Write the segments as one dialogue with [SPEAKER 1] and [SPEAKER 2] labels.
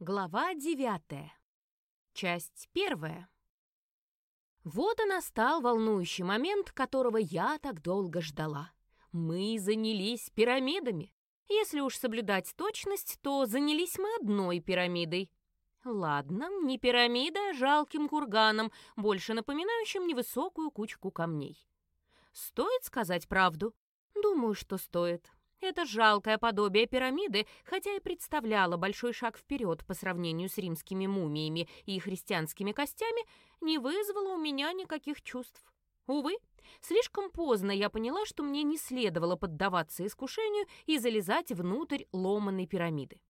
[SPEAKER 1] Глава девятая. Часть первая. Вот и настал волнующий момент, которого я так долго ждала. Мы занялись пирамидами. Если уж соблюдать точность, то занялись мы одной пирамидой. Ладно, не пирамида, а жалким курганом, больше напоминающим невысокую кучку камней. Стоит сказать правду? Думаю, что стоит. Это жалкое подобие пирамиды, хотя и представляло большой шаг вперед по сравнению с римскими мумиями и христианскими костями, не вызвало у меня никаких чувств. Увы, слишком поздно я поняла, что мне не следовало поддаваться искушению и залезать внутрь ломаной пирамиды.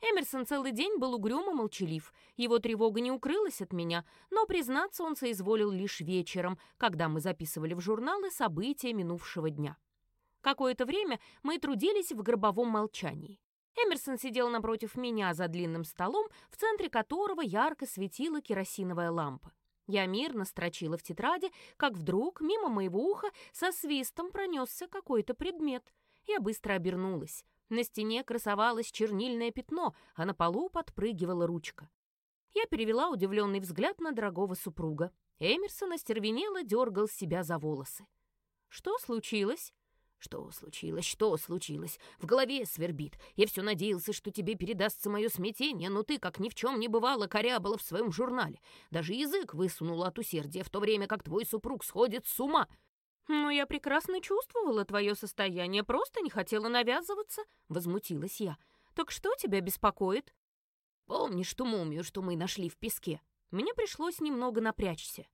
[SPEAKER 1] Эмерсон целый день был угрюмо молчалив, его тревога не укрылась от меня, но признаться он соизволил лишь вечером, когда мы записывали в журналы события минувшего дня. Какое-то время мы трудились в гробовом молчании. Эмерсон сидел напротив меня за длинным столом, в центре которого ярко светила керосиновая лампа. Я мирно строчила в тетради, как вдруг мимо моего уха со свистом пронесся какой-то предмет. Я быстро обернулась. На стене красовалось чернильное пятно, а на полу подпрыгивала ручка. Я перевела удивленный взгляд на дорогого супруга. Эмерсон остервенело дергал себя за волосы. «Что случилось?» Что случилось? Что случилось? В голове свербит. Я все надеялся, что тебе передастся мое смятение, но ты, как ни в чем не бывало, корябала в своем журнале. Даже язык высунула от усердия, в то время как твой супруг сходит с ума. «Но я прекрасно чувствовала твое состояние, просто не хотела навязываться», — возмутилась я. «Так что тебя беспокоит?» «Помнишь ту мумию, что мы нашли в песке?» Мне пришлось немного напрячься.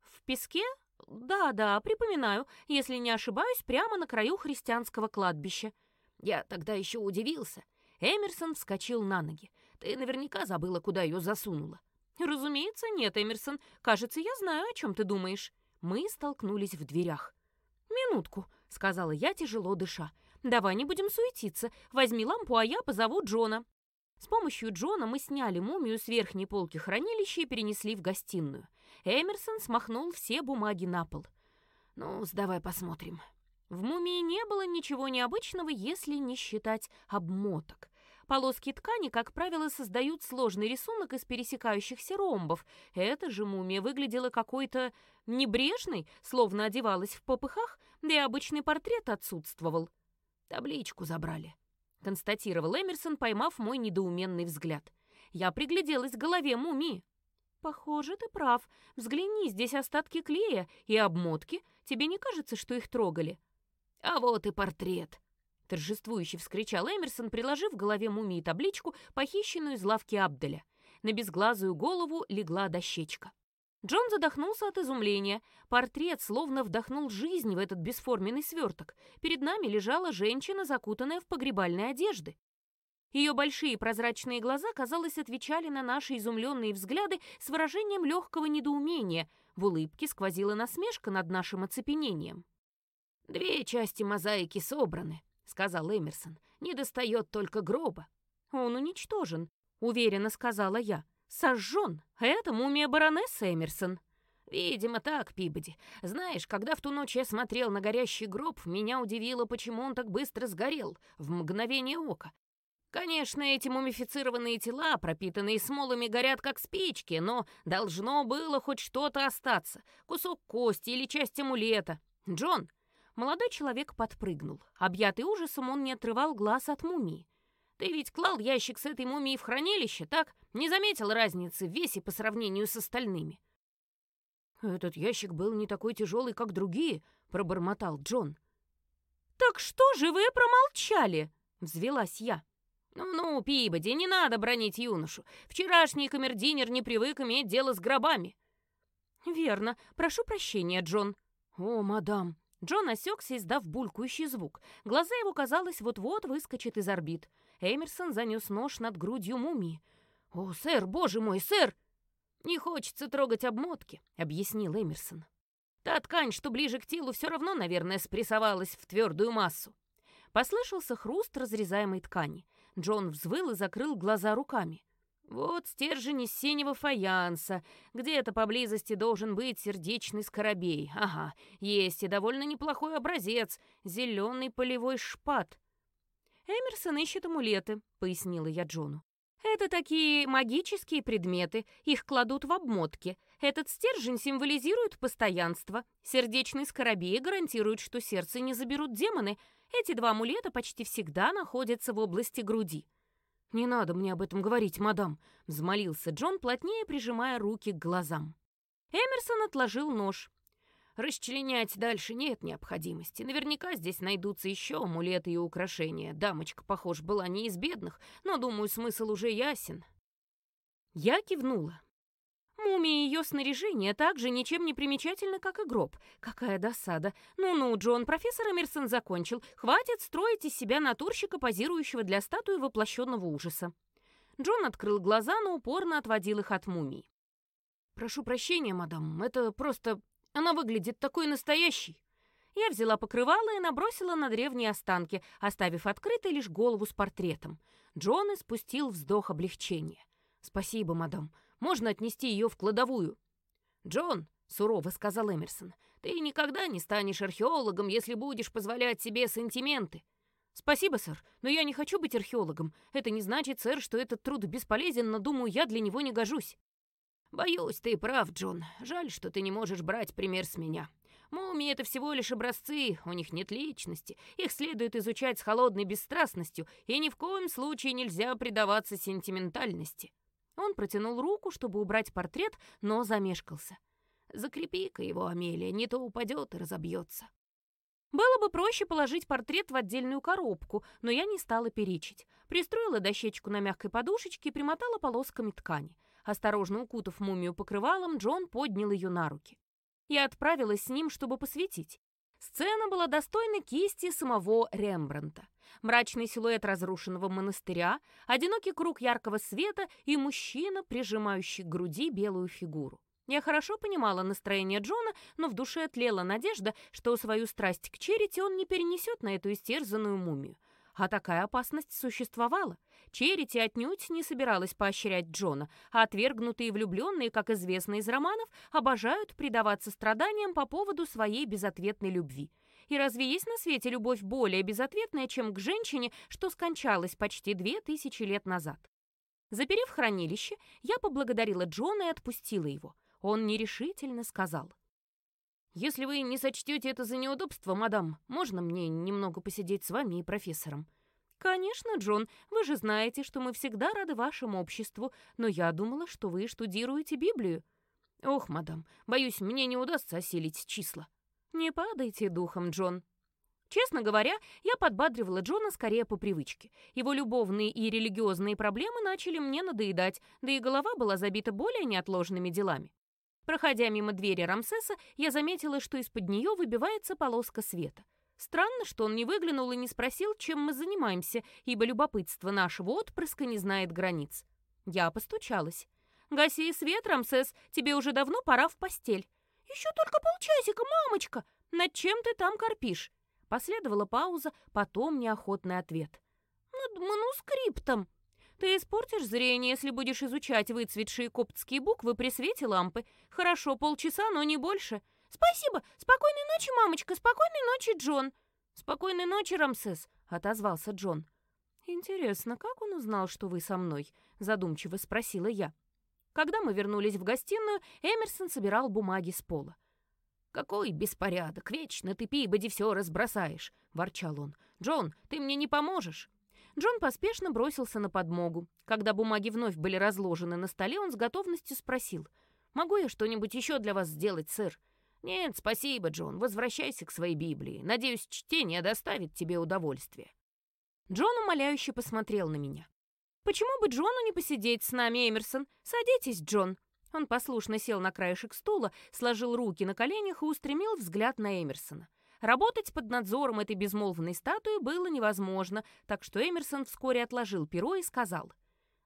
[SPEAKER 1] «В песке? «Да-да, припоминаю, если не ошибаюсь, прямо на краю христианского кладбища». Я тогда еще удивился. Эмерсон вскочил на ноги. «Ты наверняка забыла, куда ее засунула». «Разумеется, нет, Эмерсон. Кажется, я знаю, о чем ты думаешь». Мы столкнулись в дверях. «Минутку», — сказала я, тяжело дыша. «Давай не будем суетиться. Возьми лампу, а я позову Джона». С помощью Джона мы сняли мумию с верхней полки хранилища и перенесли в гостиную. Эмерсон смахнул все бумаги на пол. «Ну, давай посмотрим». В мумии не было ничего необычного, если не считать обмоток. Полоски ткани, как правило, создают сложный рисунок из пересекающихся ромбов. Эта же мумия выглядела какой-то небрежной, словно одевалась в попыхах, да и обычный портрет отсутствовал. «Табличку забрали», — констатировал Эмерсон, поймав мой недоуменный взгляд. Я пригляделась к голове мумии. «Похоже, ты прав. Взгляни, здесь остатки клея и обмотки. Тебе не кажется, что их трогали?» «А вот и портрет!» Торжествующе вскричал Эмерсон, приложив к голове мумии табличку, похищенную из лавки Абделя. На безглазую голову легла дощечка. Джон задохнулся от изумления. Портрет словно вдохнул жизнь в этот бесформенный сверток. Перед нами лежала женщина, закутанная в погребальные одежды. Ее большие прозрачные глаза, казалось, отвечали на наши изумленные взгляды с выражением легкого недоумения. В улыбке сквозила насмешка над нашим оцепенением. «Две части мозаики собраны», — сказал Эмерсон. «Не достает только гроба». «Он уничтожен», — уверенно сказала я. «Сожжен. Это мумия баронессы Эмерсон». «Видимо, так, Пибоди. Знаешь, когда в ту ночь я смотрел на горящий гроб, меня удивило, почему он так быстро сгорел, в мгновение ока. Конечно, эти мумифицированные тела, пропитанные смолами, горят как спички, но должно было хоть что-то остаться. Кусок кости или часть амулета. Джон!» Молодой человек подпрыгнул. Объятый ужасом, он не отрывал глаз от мумии. «Ты ведь клал ящик с этой мумией в хранилище, так? Не заметил разницы в весе по сравнению с остальными?» «Этот ящик был не такой тяжелый, как другие», — пробормотал Джон. «Так что же вы промолчали?» — взвелась я. «Ну-ну, Пибоди, не надо бронить юношу. Вчерашний камердинер не привык иметь дело с гробами». «Верно. Прошу прощения, Джон». «О, мадам». Джон осекся, издав булькающий звук. Глаза его, казалось, вот-вот выскочат из орбит. Эмерсон занес нож над грудью мумии. «О, сэр, боже мой, сэр!» «Не хочется трогать обмотки», — объяснил Эмерсон. «Та ткань, что ближе к телу, все равно, наверное, спрессовалась в твердую массу». Послышался хруст разрезаемой ткани. Джон взвыл и закрыл глаза руками. «Вот стержень из синего фаянса. Где-то поблизости должен быть сердечный скоробей. Ага, есть и довольно неплохой образец. Зеленый полевой шпат». «Эмерсон ищет амулеты», — пояснила я Джону. Это такие магические предметы, их кладут в обмотки. Этот стержень символизирует постоянство. Сердечный скоробей гарантирует, что сердце не заберут демоны. Эти два амулета почти всегда находятся в области груди. «Не надо мне об этом говорить, мадам», — взмолился Джон, плотнее прижимая руки к глазам. Эмерсон отложил нож. Расчленять дальше нет необходимости. Наверняка здесь найдутся еще амулеты и украшения. Дамочка, похож, была не из бедных, но, думаю, смысл уже ясен. Я кивнула. Мумия и ее снаряжение также ничем не примечательно, как и гроб. Какая досада. Ну-ну, Джон, профессор Эмерсон закончил. Хватит строить из себя натурщика, позирующего для статуи воплощенного ужаса. Джон открыл глаза, но упорно отводил их от мумии. «Прошу прощения, мадам, это просто она выглядит такой настоящей. Я взяла покрывало и набросила на древние останки, оставив открытой лишь голову с портретом. Джон испустил вздох облегчения. «Спасибо, мадам. Можно отнести ее в кладовую». «Джон», — сурово сказал Эмерсон, — «ты никогда не станешь археологом, если будешь позволять себе сантименты». «Спасибо, сэр, но я не хочу быть археологом. Это не значит, сэр, что этот труд бесполезен, но, думаю, я для него не гожусь». «Боюсь, ты прав, Джон. Жаль, что ты не можешь брать пример с меня. Мумии — это всего лишь образцы, у них нет личности. Их следует изучать с холодной бесстрастностью, и ни в коем случае нельзя предаваться сентиментальности». Он протянул руку, чтобы убрать портрет, но замешкался. «Закрепи-ка его, Амелия, не то упадет и разобьется». Было бы проще положить портрет в отдельную коробку, но я не стала перечить. Пристроила дощечку на мягкой подушечке и примотала полосками ткани. Осторожно укутав мумию покрывалом, Джон поднял ее на руки. Я отправилась с ним, чтобы посветить. Сцена была достойна кисти самого Рембранта. Мрачный силуэт разрушенного монастыря, одинокий круг яркого света и мужчина, прижимающий к груди белую фигуру. Я хорошо понимала настроение Джона, но в душе тлела надежда, что свою страсть к черити он не перенесет на эту истерзанную мумию. А такая опасность существовала. Черити отнюдь не собиралась поощрять Джона, а отвергнутые влюбленные, как известно из романов, обожают предаваться страданиям по поводу своей безответной любви. И разве есть на свете любовь более безответная, чем к женщине, что скончалась почти две тысячи лет назад? Заперев хранилище, я поблагодарила Джона и отпустила его. Он нерешительно сказал. «Если вы не сочтете это за неудобство, мадам, можно мне немного посидеть с вами и профессором?» «Конечно, Джон, вы же знаете, что мы всегда рады вашему обществу, но я думала, что вы штудируете Библию». «Ох, мадам, боюсь, мне не удастся осилить числа». «Не падайте духом, Джон». Честно говоря, я подбадривала Джона скорее по привычке. Его любовные и религиозные проблемы начали мне надоедать, да и голова была забита более неотложными делами. Проходя мимо двери Рамсеса, я заметила, что из-под нее выбивается полоска света. Странно, что он не выглянул и не спросил, чем мы занимаемся, ибо любопытство нашего отпрыска не знает границ. Я постучалась. «Гаси свет, Рамсес, тебе уже давно пора в постель». «Еще только полчасика, мамочка! Над чем ты там корпишь?» Последовала пауза, потом неохотный ответ. «Над манускриптом». Ты испортишь зрение, если будешь изучать выцветшие коптские буквы при свете лампы. Хорошо, полчаса, но не больше. Спасибо. Спокойной ночи, мамочка. Спокойной ночи, Джон. Спокойной ночи, Рамсес, отозвался Джон. Интересно, как он узнал, что вы со мной? задумчиво спросила я. Когда мы вернулись в гостиную, Эмерсон собирал бумаги с пола. «Какой беспорядок! Вечно ты, Пибоди, все разбросаешь!» — ворчал он. «Джон, ты мне не поможешь?» Джон поспешно бросился на подмогу. Когда бумаги вновь были разложены на столе, он с готовностью спросил. «Могу я что-нибудь еще для вас сделать, сэр?» «Нет, спасибо, Джон. Возвращайся к своей Библии. Надеюсь, чтение доставит тебе удовольствие». Джон умоляюще посмотрел на меня. «Почему бы Джону не посидеть с нами, Эмерсон? Садитесь, Джон». Он послушно сел на краешек стула, сложил руки на коленях и устремил взгляд на Эмерсона. Работать под надзором этой безмолвной статуи было невозможно, так что Эмерсон вскоре отложил перо и сказал.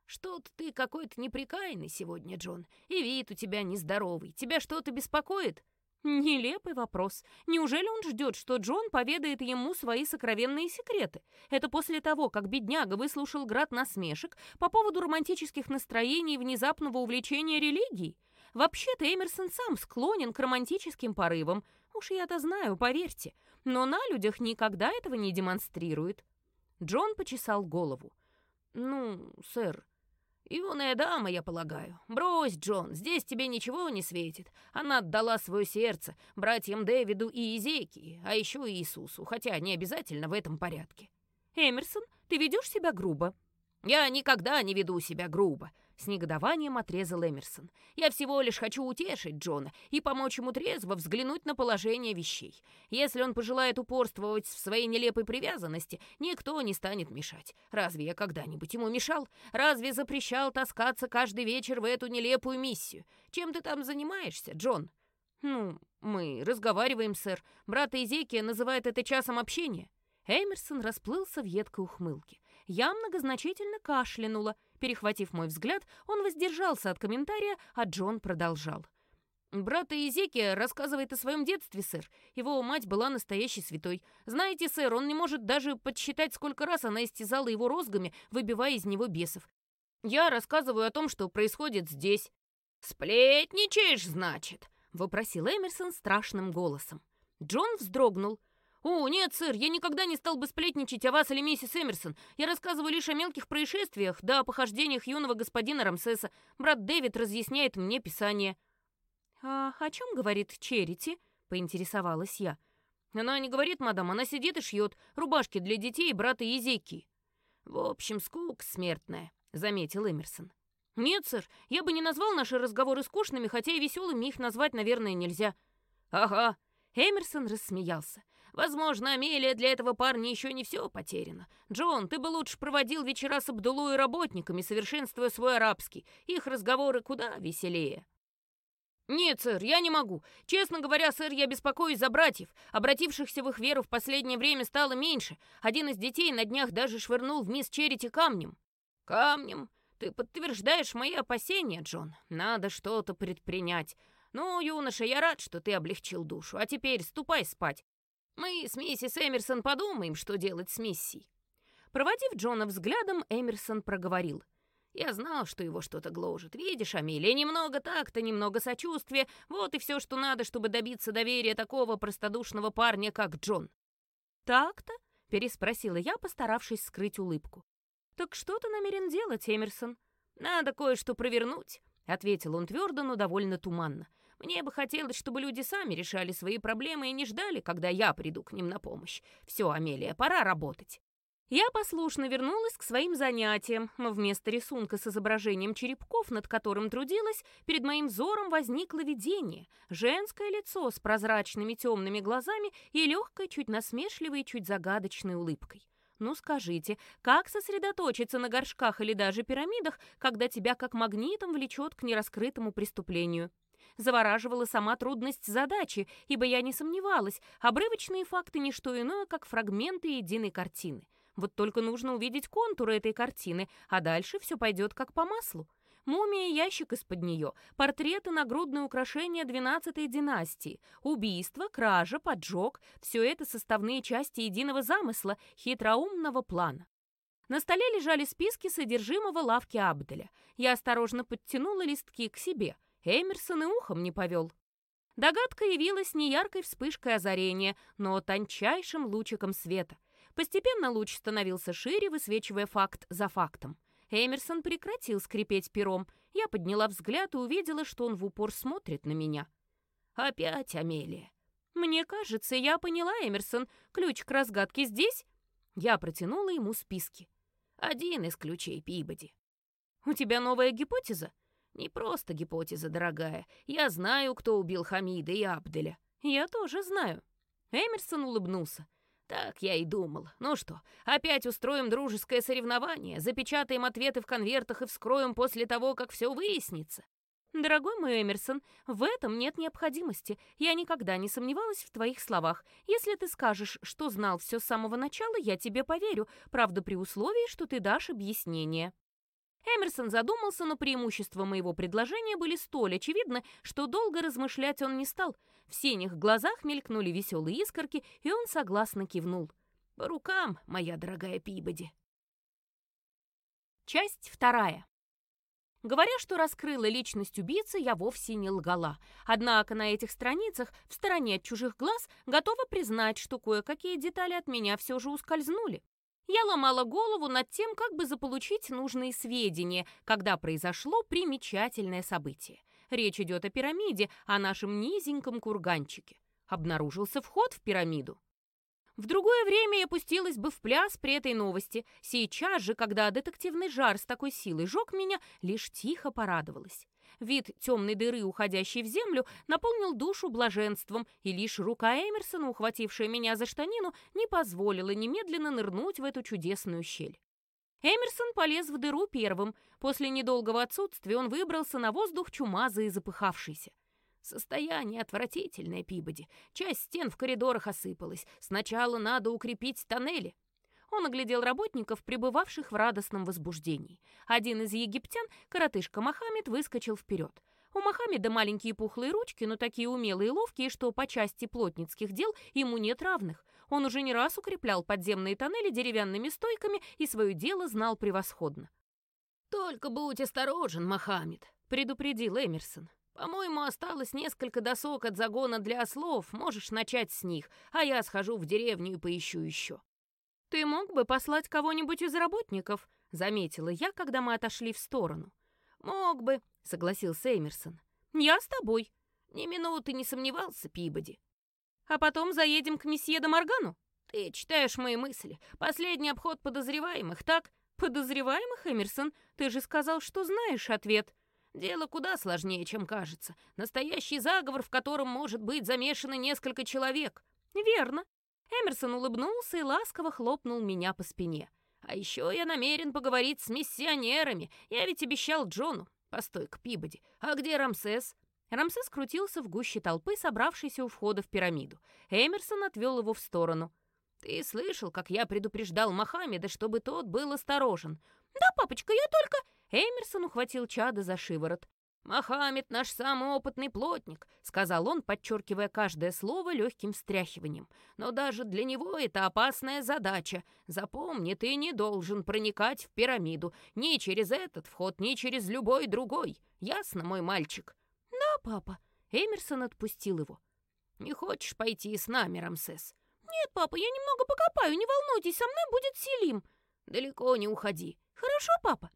[SPEAKER 1] «Что-то ты какой-то неприкаянный сегодня, Джон, и вид у тебя нездоровый. Тебя что-то беспокоит?» Нелепый вопрос. Неужели он ждет, что Джон поведает ему свои сокровенные секреты? Это после того, как бедняга выслушал град насмешек по поводу романтических настроений и внезапного увлечения религией? Вообще-то Эмерсон сам склонен к романтическим порывам, Уж я-то знаю, поверьте, но на людях никогда этого не демонстрирует. Джон почесал голову. «Ну, сэр, «Юная дама, я полагаю. Брось, Джон, здесь тебе ничего не светит. Она отдала свое сердце братьям Дэвиду и Изекии, а еще и Иисусу, хотя не обязательно в этом порядке».
[SPEAKER 2] «Эмерсон, ты ведешь себя грубо».
[SPEAKER 1] «Я никогда не веду себя грубо. С негодованием отрезал Эмерсон. «Я всего лишь хочу утешить Джона и помочь ему трезво взглянуть на положение вещей. Если он пожелает упорствовать в своей нелепой привязанности, никто не станет мешать. Разве я когда-нибудь ему мешал? Разве запрещал таскаться каждый вечер в эту нелепую миссию? Чем ты там занимаешься, Джон?»
[SPEAKER 2] «Ну, мы разговариваем, сэр. Брат Изекия называет это часом общения». Эмерсон расплылся в едкой ухмылке. Я многозначительно кашлянула. Перехватив мой взгляд, он воздержался от комментария, а Джон продолжал. «Брат Иезекия рассказывает о своем детстве, сэр. Его мать была настоящей святой. Знаете, сэр, он не может даже подсчитать, сколько раз она истязала его розгами, выбивая из него бесов. Я рассказываю о том, что происходит здесь».
[SPEAKER 1] «Сплетничаешь, значит?»
[SPEAKER 2] — вопросил Эмерсон страшным голосом. Джон вздрогнул —
[SPEAKER 1] «О, нет, сэр, я никогда не стал бы сплетничать о вас или миссис Эмерсон. Я рассказываю лишь о мелких происшествиях, да о похождениях юного господина Рамсеса. Брат Дэвид разъясняет мне писание».
[SPEAKER 2] «А о чем говорит Черити?» — поинтересовалась я.
[SPEAKER 1] «Она не говорит, мадам, она сидит и шьет рубашки для детей брата Езеки». «В общем, скука смертная», — заметил Эмерсон. «Нет, сэр, я бы не назвал наши разговоры скучными, хотя и веселыми их назвать, наверное, нельзя». «Ага», — Эмерсон рассмеялся. Возможно, Амелия, для этого парня еще не все потеряно. Джон, ты бы лучше проводил вечера с Абдулу и работниками, совершенствуя свой арабский. Их разговоры куда веселее. «Нет, сэр, я не могу. Честно говоря, сэр, я беспокоюсь за братьев. Обратившихся в их веру в последнее время стало меньше. Один из детей на днях даже швырнул в мисс Черити камнем». «Камнем? Ты подтверждаешь мои опасения, Джон. Надо что-то предпринять. Ну, юноша, я рад, что ты облегчил душу. А теперь ступай спать. Мы с миссис Эмерсон подумаем, что делать с миссией».
[SPEAKER 2] Проводив Джона взглядом, Эмерсон проговорил.
[SPEAKER 1] «Я знал, что его что-то гложет. Видишь, Амелия, немного так-то, немного сочувствия. Вот и все, что надо, чтобы добиться доверия такого простодушного парня, как Джон».
[SPEAKER 2] «Так-то?» — переспросила я, постаравшись скрыть улыбку. «Так что ты намерен делать, Эмерсон?»
[SPEAKER 1] «Надо кое-что провернуть», — ответил он твердо, но довольно туманно. Мне бы хотелось, чтобы люди сами решали свои проблемы и не ждали, когда я приду к ним на помощь. Все, Амелия, пора работать».
[SPEAKER 2] Я послушно вернулась к своим занятиям. Вместо рисунка с изображением черепков, над которым трудилась, перед моим взором возникло видение. Женское лицо с прозрачными темными глазами и легкой, чуть насмешливой, чуть загадочной улыбкой. Ну скажите, как сосредоточиться на горшках или даже пирамидах, когда тебя как магнитом влечет к нераскрытому преступлению? Завораживала сама трудность задачи, ибо я не сомневалась, обрывочные факты — не что иное, как фрагменты единой картины. Вот только нужно увидеть контуры этой картины, а дальше все пойдет как по маслу. Мумия и ящик из-под нее, портреты, нагрудные украшения двенадцатой династии, убийство, кража, поджог — все это составные части единого замысла, хитроумного плана. На столе лежали списки содержимого лавки Абделя. Я осторожно подтянула листки к себе — Эмерсон и ухом не повел. Догадка явилась не яркой вспышкой озарения, но тончайшим лучиком света. Постепенно луч становился шире, высвечивая факт за фактом. Эмерсон прекратил скрипеть пером. Я подняла взгляд и увидела, что он в упор смотрит на меня. «Опять Амелия». «Мне кажется, я поняла, Эмерсон. Ключ к разгадке здесь?» Я протянула ему списки.
[SPEAKER 1] «Один из ключей Пибоди».
[SPEAKER 2] «У тебя новая гипотеза?»
[SPEAKER 1] Не просто гипотеза, дорогая. Я знаю, кто убил Хамида и Абделя.
[SPEAKER 2] Я тоже знаю.
[SPEAKER 1] Эмерсон улыбнулся. Так я и думал. Ну что, опять устроим дружеское соревнование, запечатаем ответы в конвертах и вскроем после того, как все выяснится.
[SPEAKER 2] Дорогой мой Эмерсон, в этом нет необходимости. Я никогда не сомневалась в твоих словах. Если ты скажешь, что знал все с самого начала, я тебе поверю, правда, при условии, что ты дашь объяснение. Эмерсон задумался, но преимущества моего предложения были столь очевидны, что долго размышлять он не стал. В синих глазах мелькнули веселые искорки, и он согласно кивнул.
[SPEAKER 1] «По рукам, моя дорогая Пибоди».
[SPEAKER 2] Часть вторая. Говоря, что раскрыла личность убийцы, я вовсе не лгала. Однако на этих страницах, в стороне от чужих глаз, готова признать, что кое-какие детали от меня все же ускользнули. Я ломала голову над тем, как бы заполучить нужные сведения, когда произошло примечательное событие. Речь идет о пирамиде, о нашем низеньком курганчике. Обнаружился вход в пирамиду. В другое время я пустилась бы в пляс при этой новости. Сейчас же, когда детективный жар с такой силой жег меня, лишь тихо порадовалась. Вид темной дыры, уходящей в землю, наполнил душу блаженством, и лишь рука Эмерсона, ухватившая меня за штанину, не позволила немедленно нырнуть в эту чудесную щель. Эмерсон полез в дыру первым. После недолгого отсутствия он выбрался на воздух чумазый и запыхавшийся. Состояние отвратительное, Пибоди. Часть стен в коридорах осыпалась. Сначала надо укрепить тоннели. Он оглядел работников, пребывавших в радостном возбуждении. Один из египтян, коротышка Мохаммед, выскочил вперед. У Мохаммеда маленькие пухлые ручки, но такие умелые и ловкие, что по части плотницких дел ему нет равных. Он уже не раз укреплял подземные тоннели деревянными стойками и свое дело знал превосходно.
[SPEAKER 1] «Только будь осторожен, Мохаммед», — предупредил Эмерсон. «По-моему, осталось несколько досок от загона для ослов, можешь начать с них, а я схожу в деревню и поищу еще».
[SPEAKER 2] «Ты мог бы послать кого-нибудь из работников?» — заметила я, когда мы отошли в сторону.
[SPEAKER 1] «Мог бы», — согласился Эмерсон.
[SPEAKER 2] «Я с тобой».
[SPEAKER 1] «Ни минуты не сомневался, Пибоди».
[SPEAKER 2] «А потом заедем к месье де Моргану?»
[SPEAKER 1] «Ты читаешь мои мысли. Последний обход подозреваемых, так?»
[SPEAKER 2] «Подозреваемых, Эмерсон? Ты же сказал, что знаешь ответ».
[SPEAKER 1] «Дело куда сложнее, чем кажется. Настоящий заговор, в котором может быть замешано несколько человек».
[SPEAKER 2] «Верно. Эмерсон улыбнулся и ласково хлопнул меня по спине.
[SPEAKER 1] «А еще я намерен поговорить с миссионерами. Я ведь обещал Джону. Постой-ка, Пибоди. А где Рамсес?»
[SPEAKER 2] Рамсес крутился в гуще толпы, собравшейся у входа в пирамиду. Эмерсон отвел его в сторону.
[SPEAKER 1] «Ты слышал, как я предупреждал Мохаммеда, чтобы тот был осторожен?»
[SPEAKER 2] «Да, папочка, я только...» Эмерсон ухватил чада за шиворот.
[SPEAKER 1] «Мохаммед наш самый опытный плотник», — сказал он, подчеркивая каждое слово легким встряхиванием. «Но даже для него это опасная задача. Запомни, ты не должен проникать в пирамиду ни через этот вход, ни через любой другой. Ясно, мой мальчик?»
[SPEAKER 2] «Да, папа». Эмерсон отпустил его.
[SPEAKER 1] «Не хочешь пойти с нами, Рамсес?»
[SPEAKER 2] «Нет, папа, я немного покопаю, не волнуйтесь, со мной будет Селим».
[SPEAKER 1] «Далеко не уходи».
[SPEAKER 2] «Хорошо, папа».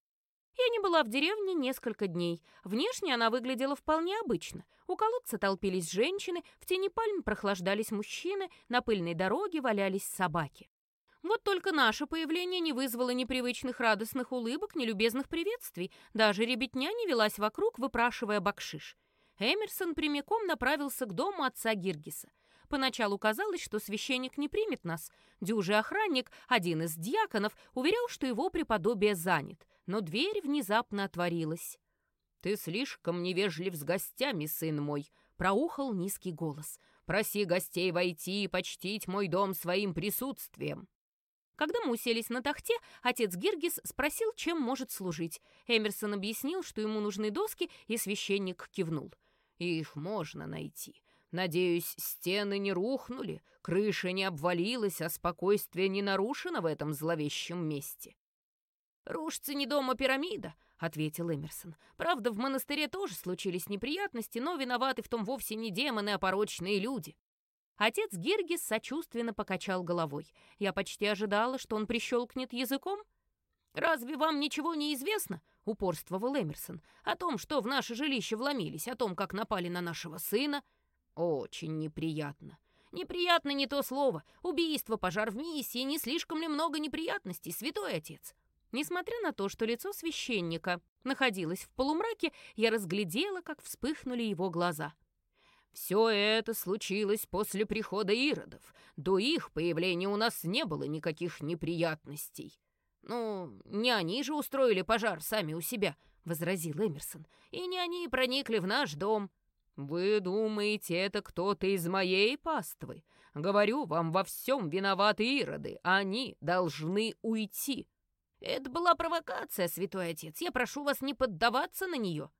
[SPEAKER 2] Я не была в деревне несколько дней. Внешне она выглядела вполне обычно. У колодца толпились женщины, в тени пальм прохлаждались мужчины, на пыльной дороге валялись собаки. Вот только наше появление не вызвало непривычных радостных улыбок, ни любезных приветствий. Даже ребятня не велась вокруг, выпрашивая бакшиш. Эмерсон прямиком направился к дому отца Гиргиса. Поначалу казалось, что священник не примет нас. Дюжий охранник, один из дьяконов, уверял, что его преподобие занят но дверь внезапно отворилась.
[SPEAKER 1] «Ты слишком невежлив с гостями, сын мой», — проухал низкий голос. «Проси гостей войти и почтить мой дом своим присутствием».
[SPEAKER 2] Когда мы уселись на тахте, отец Гиргис спросил, чем может служить. Эмерсон объяснил, что ему нужны доски, и священник кивнул.
[SPEAKER 1] «Их можно найти. Надеюсь, стены не рухнули, крыша не обвалилась, а спокойствие не нарушено в этом зловещем месте». «Рушится не дома пирамида», — ответил Эмерсон. «Правда, в монастыре тоже случились неприятности, но виноваты в том вовсе не демоны, а порочные люди».
[SPEAKER 2] Отец Гиргис сочувственно покачал головой. Я почти ожидала, что он прищелкнет языком.
[SPEAKER 1] «Разве вам ничего не известно?» — упорствовал Эмерсон. «О том, что в наше жилище вломились, о том, как напали на нашего сына?» «Очень неприятно. Неприятно не то слово. Убийство, пожар в миссии, не слишком ли много неприятностей, святой отец?»
[SPEAKER 2] Несмотря на то, что лицо священника находилось в полумраке, я разглядела, как вспыхнули его глаза.
[SPEAKER 1] «Все это случилось после прихода иродов. До их появления у нас не было никаких неприятностей». «Ну, не они же устроили пожар сами у себя», — возразил Эмерсон. «И не они проникли в наш дом». «Вы думаете, это кто-то из моей паствы? Говорю вам, во всем виноваты ироды. Они должны уйти». «Это была провокация, святой отец. Я прошу вас не поддаваться на нее».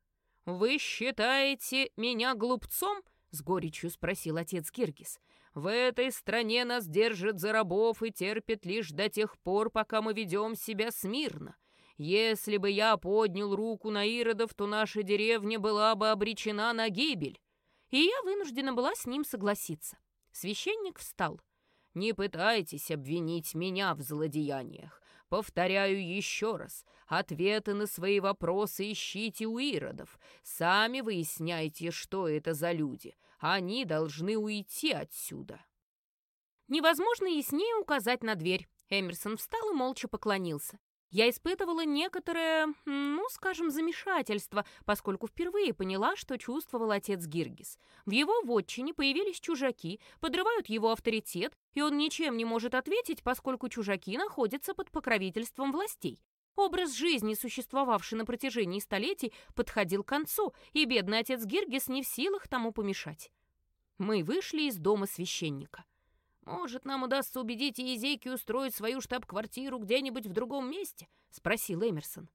[SPEAKER 1] «Вы считаете меня глупцом?» — с горечью спросил отец Киргис. «В этой стране нас держат за рабов и терпят лишь до тех пор, пока мы ведем себя смирно. Если бы я поднял руку на Иродов, то наша деревня была бы обречена на гибель».
[SPEAKER 2] И я вынуждена была с ним согласиться. Священник встал.
[SPEAKER 3] Не пытайтесь обвинить меня в злодеяниях. Повторяю еще раз, ответы на свои вопросы ищите у иродов. Сами выясняйте, что это за люди. Они должны уйти отсюда».
[SPEAKER 2] Невозможно яснее указать на дверь. Эмерсон встал и молча поклонился. Я испытывала некоторое, ну, скажем, замешательство, поскольку впервые поняла, что чувствовал отец Гиргис. В его вотчине появились чужаки, подрывают его авторитет, и он ничем не может ответить, поскольку чужаки находятся под покровительством властей. Образ жизни, существовавший на протяжении столетий, подходил к концу, и бедный отец Гиргис не в силах тому помешать. Мы вышли из дома священника.
[SPEAKER 3] «Может, нам удастся убедить Иезеки устроить свою штаб-квартиру где-нибудь в другом месте?» — спросил Эмерсон.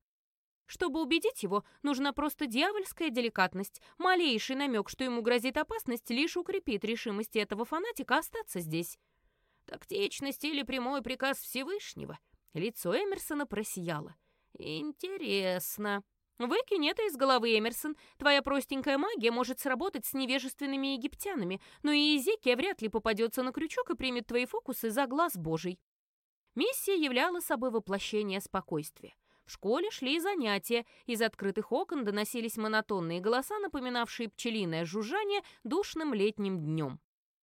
[SPEAKER 2] Чтобы убедить его, нужна просто дьявольская деликатность. Малейший намек, что ему грозит опасность, лишь укрепит решимость этого фанатика остаться здесь.
[SPEAKER 3] Тактичность или прямой приказ Всевышнего? Лицо Эмерсона просияло. Интересно.
[SPEAKER 2] Выкинь это из головы, Эмерсон. Твоя простенькая магия может сработать с невежественными египтянами, но и Изекия вряд ли попадется на крючок и примет твои фокусы за глаз божий. Миссия являла собой воплощение спокойствия. В школе шли занятия, из открытых окон доносились монотонные голоса, напоминавшие пчелиное жужжание душным летним днем.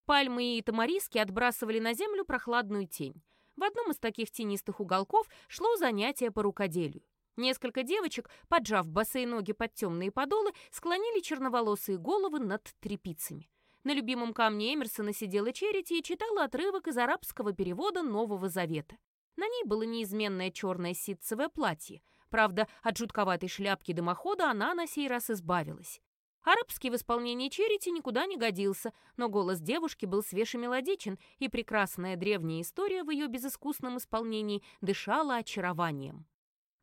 [SPEAKER 2] Пальмы и тамариски отбрасывали на землю прохладную тень. В одном из таких тенистых уголков шло занятие по рукоделию. Несколько девочек, поджав босые ноги под темные подолы, склонили черноволосые головы над трепицами. На любимом камне Эмерсона сидела Черити и читала отрывок из арабского перевода Нового Завета. На ней было неизменное черное ситцевое платье. Правда, от жутковатой шляпки дымохода она на сей раз избавилась. Арабский в исполнении Черити никуда не годился, но голос девушки был свеж и мелодичен, и прекрасная древняя история в ее безыскусном исполнении дышала очарованием.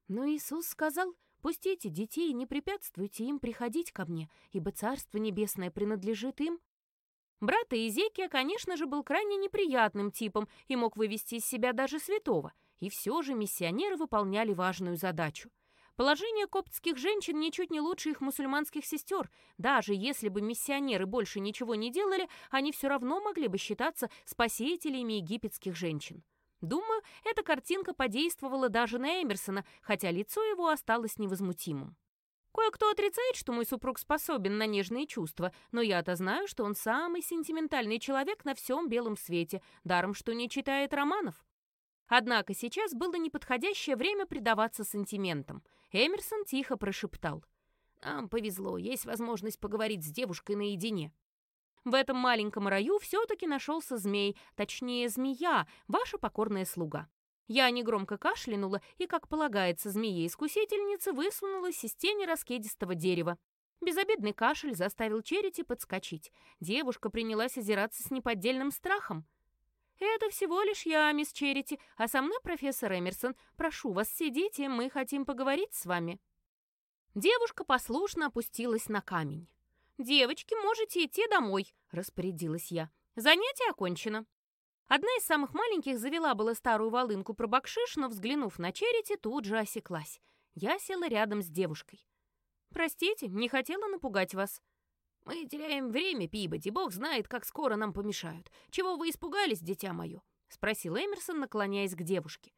[SPEAKER 2] Но Иисус сказал, «Пустите детей и не препятствуйте им приходить ко мне, ибо Царство Небесное принадлежит им». Брат Иезекия, конечно же, был крайне неприятным типом и мог вывести из себя даже святого, и все же миссионеры выполняли важную задачу. Положение коптских женщин ничуть не лучше их мусульманских сестер. Даже если бы миссионеры больше ничего не делали, они все равно могли бы считаться спасителями египетских женщин. Думаю, эта картинка подействовала даже на Эмерсона, хотя лицо его осталось невозмутимым. Кое-кто отрицает, что мой супруг способен на нежные чувства, но я-то знаю, что он самый сентиментальный человек на всем белом свете, даром что не читает романов. Однако сейчас было неподходящее время предаваться сантиментам. Эмерсон тихо прошептал.
[SPEAKER 3] «Нам повезло, есть возможность поговорить с девушкой наедине».
[SPEAKER 2] В этом маленьком раю все-таки нашелся змей, точнее змея, ваша покорная слуга. Я негромко кашлянула и, как полагается змее-искусительнице, высунулась из тени раскедистого дерева. Безобидный кашель заставил Черити подскочить. Девушка принялась озираться с неподдельным страхом. «Это всего лишь я, мисс Черити, а со мной профессор Эмерсон. Прошу вас, сидите, мы хотим поговорить с вами». Девушка послушно опустилась на камень. «Девочки, можете идти домой», — распорядилась я. «Занятие окончено». Одна из самых маленьких завела была старую волынку про бакшиш, но, взглянув на Черити, тут же осеклась. Я села рядом с девушкой. «Простите, не хотела напугать вас».
[SPEAKER 3] «Мы теряем время, Пибоди, бог знает, как скоро нам помешают. Чего вы испугались, дитя мое?» — спросил Эмерсон, наклоняясь к девушке.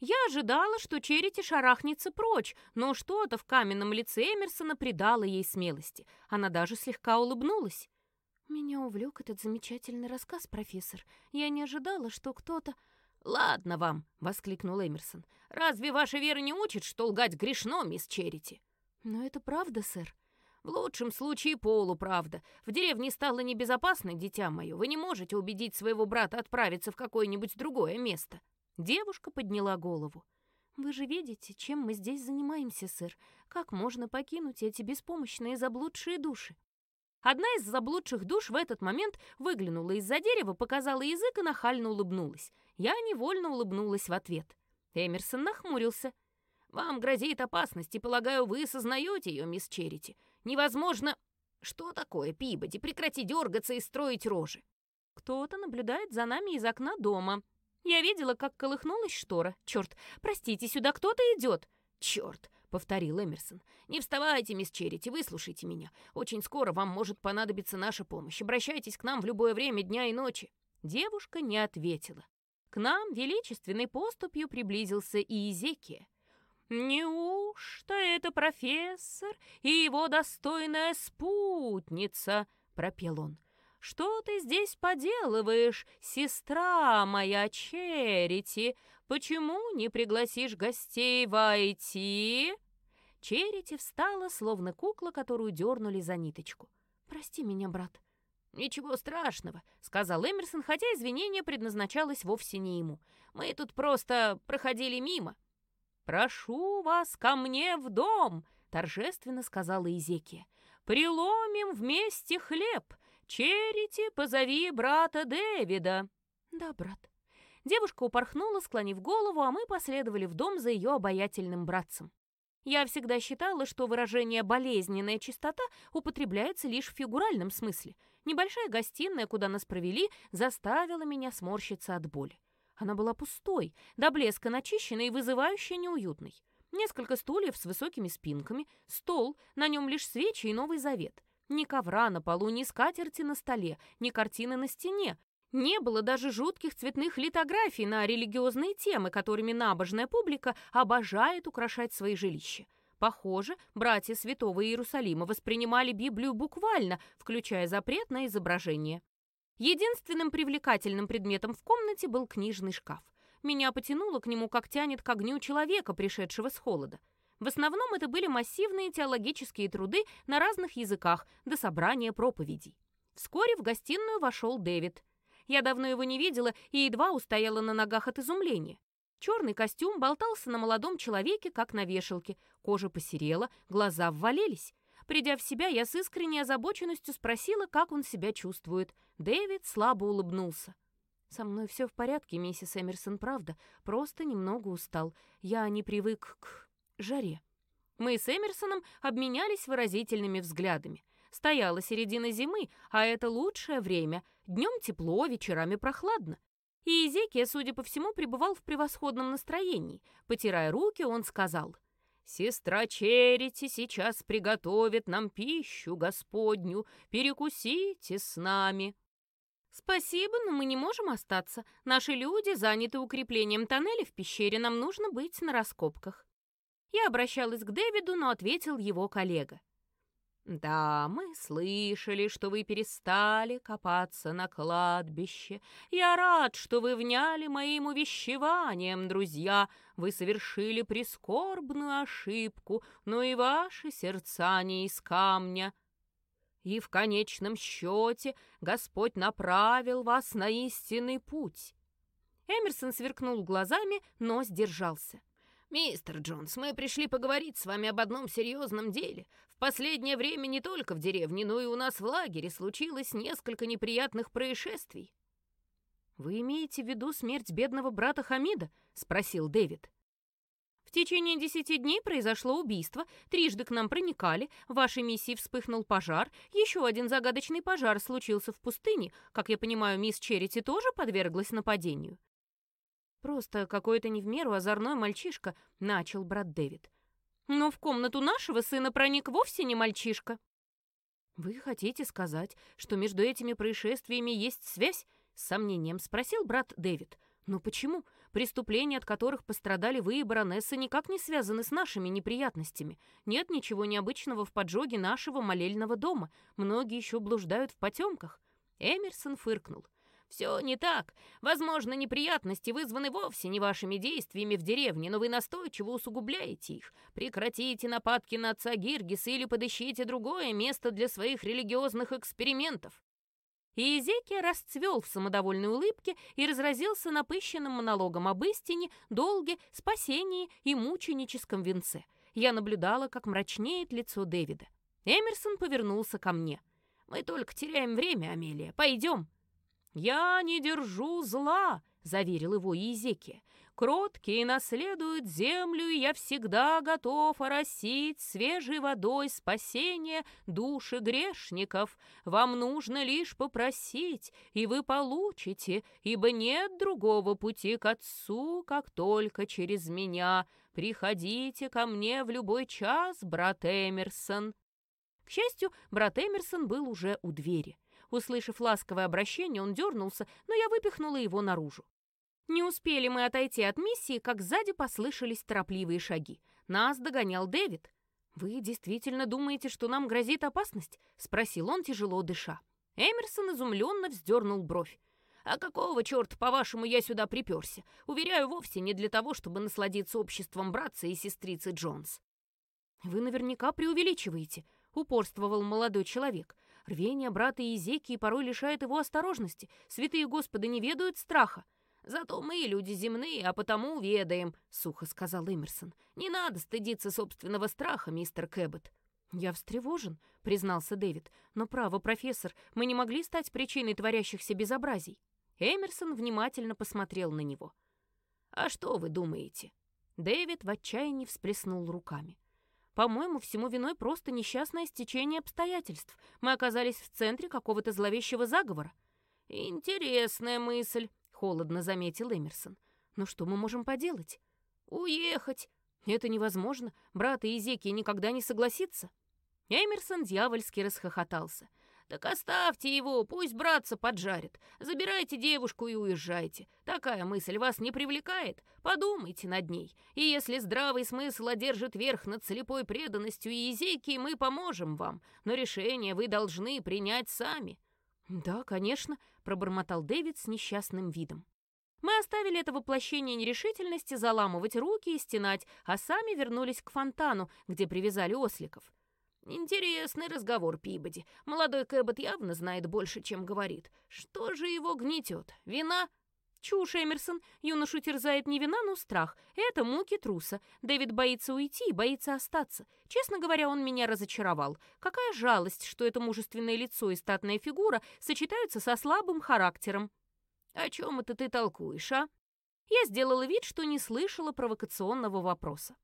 [SPEAKER 2] Я ожидала, что Черити шарахнется прочь, но что-то в каменном лице Эмерсона придало ей смелости. Она даже слегка улыбнулась. «Меня увлек этот замечательный рассказ, профессор. Я не ожидала, что кто-то...»
[SPEAKER 3] «Ладно вам!» — воскликнул Эмерсон. «Разве ваша вера не учит, что лгать грешно, мисс Черити?»
[SPEAKER 2] «Но это правда, сэр».
[SPEAKER 3] «В лучшем случае полуправда. В деревне стало небезопасно, дитя мое. Вы не можете убедить своего брата отправиться в какое-нибудь другое место».
[SPEAKER 2] Девушка подняла голову. «Вы же видите, чем мы здесь занимаемся, сэр. Как можно покинуть эти беспомощные заблудшие души?» Одна из заблудших душ в этот момент выглянула из-за дерева, показала язык и нахально улыбнулась. Я невольно улыбнулась в ответ. Эмерсон нахмурился.
[SPEAKER 3] «Вам грозит опасность, и, полагаю, вы сознаете ее, мисс Черити. Невозможно...» «Что такое, Пибоди? Прекрати дергаться и строить рожи!»
[SPEAKER 2] «Кто-то наблюдает за нами из окна дома», я видела, как колыхнулась штора. Черт, простите, сюда кто-то идет.
[SPEAKER 3] Черт, повторил Эмерсон. «Не вставайте, мисс Черити, выслушайте меня. Очень скоро вам может понадобиться наша помощь. Обращайтесь к нам в любое время дня и ночи».
[SPEAKER 2] Девушка не ответила. К нам величественной поступью приблизился и Изекия. «Неужто это профессор и его достойная спутница?» — пропел он. «Что ты здесь поделываешь, сестра моя Черити? Почему не пригласишь гостей войти?» Черити встала, словно кукла, которую дернули за ниточку. «Прости меня, брат».
[SPEAKER 1] «Ничего страшного», — сказал Эмерсон, хотя извинение предназначалось вовсе не ему. «Мы тут просто проходили мимо».
[SPEAKER 2] «Прошу вас ко мне в дом», — торжественно сказала Изекия. «Приломим вместе хлеб. Черити, позови брата Дэвида». «Да, брат». Девушка упорхнула, склонив голову, а мы последовали в дом за ее обаятельным братцем. Я всегда считала, что выражение «болезненная чистота» употребляется лишь в фигуральном смысле. Небольшая гостиная, куда нас провели, заставила меня сморщиться от боли. Она была пустой, до блеска начищенной и вызывающе неуютной. Несколько стульев с высокими спинками, стол, на нем лишь свечи и Новый Завет. Ни ковра на полу, ни скатерти на столе, ни картины на стене. Не было даже жутких цветных литографий на религиозные темы, которыми набожная публика обожает украшать свои жилища. Похоже, братья Святого Иерусалима воспринимали Библию буквально, включая запрет на изображение. Единственным привлекательным предметом в комнате был книжный шкаф. Меня потянуло к нему, как тянет к огню человека, пришедшего с холода. В основном это были массивные теологические труды на разных языках до собрания проповедей. Вскоре в гостиную вошел Дэвид. Я давно его не видела и едва устояла на ногах от изумления. Черный костюм болтался на молодом человеке, как на вешалке. Кожа посерела, глаза ввалились. Придя в себя, я с искренней озабоченностью спросила, как он себя чувствует. Дэвид слабо улыбнулся. «Со мной все в порядке, миссис Эмерсон, правда. Просто немного устал. Я не привык к жаре». Мы с Эмерсоном обменялись выразительными взглядами. Стояла середина зимы, а это лучшее время. Днем тепло, вечерами прохладно. И Изекия, судя по всему, пребывал в превосходном настроении. Потирая руки, он сказал, Сестра Черити сейчас приготовит нам пищу Господню. Перекусите с нами». «Спасибо, но мы не можем остаться. Наши люди заняты укреплением тоннеля в пещере, нам нужно быть на раскопках». Я обращалась к Дэвиду, но ответил его коллега. «Да, мы слышали, что вы перестали копаться на кладбище. Я рад, что вы вняли моим увещеванием, друзья. Вы совершили прискорбную ошибку, но и ваши сердца не из камня. И в конечном счете Господь направил вас на истинный путь». Эмерсон сверкнул глазами, но сдержался.
[SPEAKER 1] «Мистер Джонс, мы пришли поговорить с вами об одном серьезном деле. В последнее время не только в деревне, но и у нас в лагере случилось несколько неприятных происшествий».
[SPEAKER 2] «Вы имеете в виду смерть бедного брата Хамида?» — спросил Дэвид. «В течение десяти дней произошло убийство, трижды к нам проникали, в вашей миссии вспыхнул пожар, еще один загадочный пожар случился в пустыне, как я понимаю, мисс Черити тоже подверглась нападению. «Просто какой-то не в меру озорной мальчишка», — начал брат Дэвид. «Но в комнату нашего сына проник вовсе не мальчишка». «Вы хотите сказать, что между этими происшествиями есть связь?» — с сомнением спросил брат Дэвид. «Но почему? Преступления, от которых пострадали вы и баронесса, никак не связаны с нашими неприятностями. Нет ничего необычного в поджоге нашего молельного дома. Многие еще блуждают в потемках». Эмерсон фыркнул.
[SPEAKER 1] Все не так. Возможно, неприятности вызваны вовсе не вашими действиями в деревне, но вы настойчиво усугубляете их. Прекратите нападки на отца Гиргиса или подыщите другое место для своих религиозных экспериментов.
[SPEAKER 2] И Изекия расцвел в самодовольной улыбке и разразился напыщенным монологом об истине, долге, спасении и мученическом венце. Я наблюдала, как мрачнеет лицо Дэвида. Эмерсон повернулся ко мне.
[SPEAKER 1] «Мы только теряем время, Амелия. Пойдем».
[SPEAKER 2] «Я не держу зла», — заверил его Иезекия. «Кроткие наследуют землю, и я всегда готов оросить свежей водой спасение души грешников. Вам нужно лишь попросить, и вы получите, ибо нет другого пути к Отцу, как только через меня. Приходите ко мне в любой час, брат Эмерсон». К счастью, брат Эмерсон был уже у двери. Услышав ласковое обращение, он дернулся, но я выпихнула его наружу. Не успели мы отойти от миссии, как сзади послышались торопливые шаги. Нас догонял Дэвид. «Вы действительно думаете, что нам грозит опасность?» — спросил он, тяжело дыша. Эмерсон изумленно вздернул бровь. «А какого черта, по-вашему, я сюда приперся? Уверяю, вовсе не для того, чтобы насладиться обществом братца и сестрицы Джонс». «Вы наверняка преувеличиваете», — упорствовал молодой человек. «Рвение брата Изекии порой лишает его осторожности. Святые Господы не ведают страха. «Зато мы люди земные, а потому ведаем», — сухо сказал Эмерсон. «Не надо стыдиться собственного страха, мистер Кэббет». «Я встревожен», — признался Дэвид. «Но право, профессор, мы не могли стать причиной творящихся безобразий». Эмерсон внимательно посмотрел на него. «А что вы думаете?» Дэвид в отчаянии всплеснул руками. «По-моему, всему виной просто несчастное стечение обстоятельств. Мы оказались в центре какого-то зловещего заговора». «Интересная мысль», холодно заметил Эмерсон. «Но что мы можем поделать?» «Уехать!» «Это невозможно. Брат Изеки никогда не согласится». Эмерсон дьявольски расхохотался. «Так оставьте его, пусть братца поджарит. Забирайте девушку и уезжайте. Такая мысль вас не привлекает? Подумайте над ней. И если здравый смысл одержит верх над слепой преданностью Изеки, мы поможем вам. Но решение вы должны принять сами». «Да, конечно», — пробормотал Дэвид с несчастным видом. Мы оставили это воплощение нерешительности заламывать руки и стенать, а сами вернулись к фонтану, где привязали осликов. «Интересный разговор, Пибоди. Молодой Кэббот явно знает больше, чем говорит. Что же его гнетет? Вина?» Чушь, Эмерсон. Юношу терзает не вина, но страх. Это муки труса. Дэвид боится уйти и боится остаться. Честно говоря, он меня разочаровал. Какая жалость, что это мужественное лицо и статная фигура сочетаются со слабым характером. «О чем это ты толкуешь, а?» Я сделала вид, что не слышала провокационного вопроса.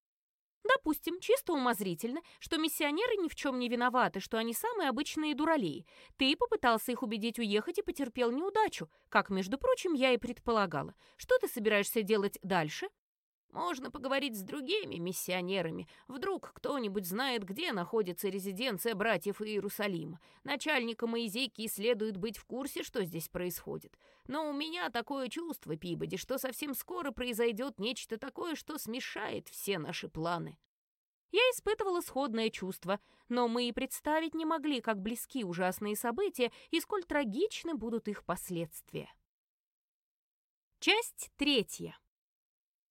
[SPEAKER 2] Допустим, чисто умозрительно, что миссионеры ни в чем не виноваты, что они самые обычные дуралеи. Ты попытался их убедить уехать и потерпел неудачу, как, между прочим, я и предполагала. Что ты собираешься делать дальше? Можно поговорить с другими миссионерами. Вдруг кто-нибудь знает, где находится резиденция братьев Иерусалима. Начальникам Иезекии следует быть в курсе, что здесь происходит. Но у меня такое чувство, Пибоди, что совсем скоро произойдет нечто такое, что смешает все наши планы. Я испытывала сходное чувство, но мы и представить не могли, как близки ужасные события и сколь трагичны будут их последствия. Часть третья.